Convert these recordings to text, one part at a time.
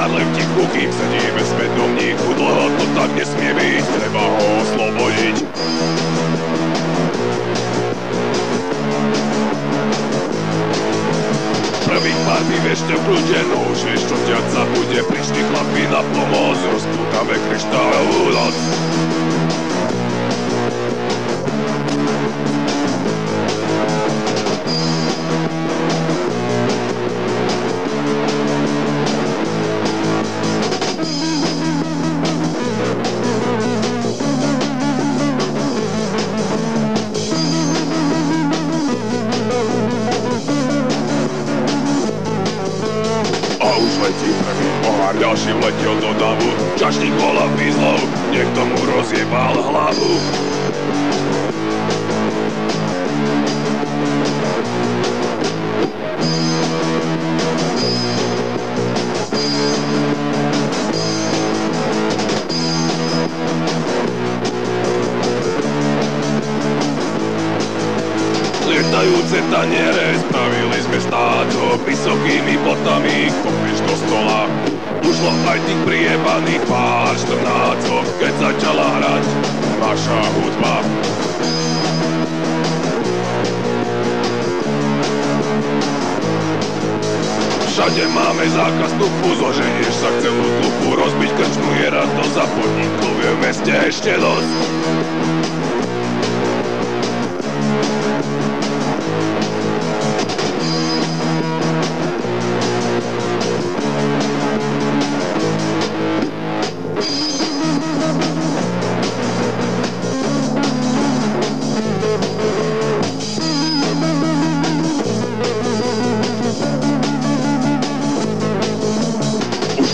ide Harlem tichu, v spätovníku Dlho to tak nesmie byť, treba ho oslobodiť Prvých pár dní ešte v kľude, no už vieš čo ťa sa bude. Prišli chlapi na pomoc, rozpútame kryštálovú noc už letí prvý pohár, ďalší vletel do davu Čašník volá výzlov, niekto mu rozjebal hlavu Lietajúce taniere spravili sme stáčo Vysokými botami kopneš do stola. Ušlo aj tých priebaných pár štrnácok Keď začala hrať naša hudba. Všade máme zákaz tupu, zoženieš sa celú tlupu Rozbiť krčmu je rado za podnikov je v meste ešte dosť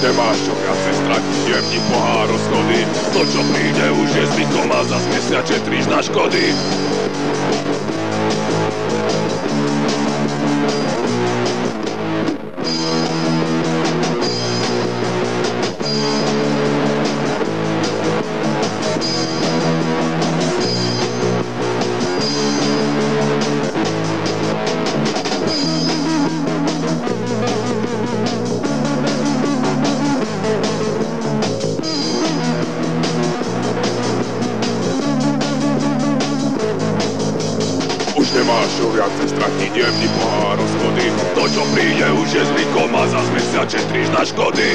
nemáš čo viacej stratiť, jemni pohár schody To čo príde už je zvykom a zas mesiac šetríš na škody Už nemáš čo viacej stratiť, jemni pohár schody To čo príde už je zvykom a zas mesiac šetríš na škody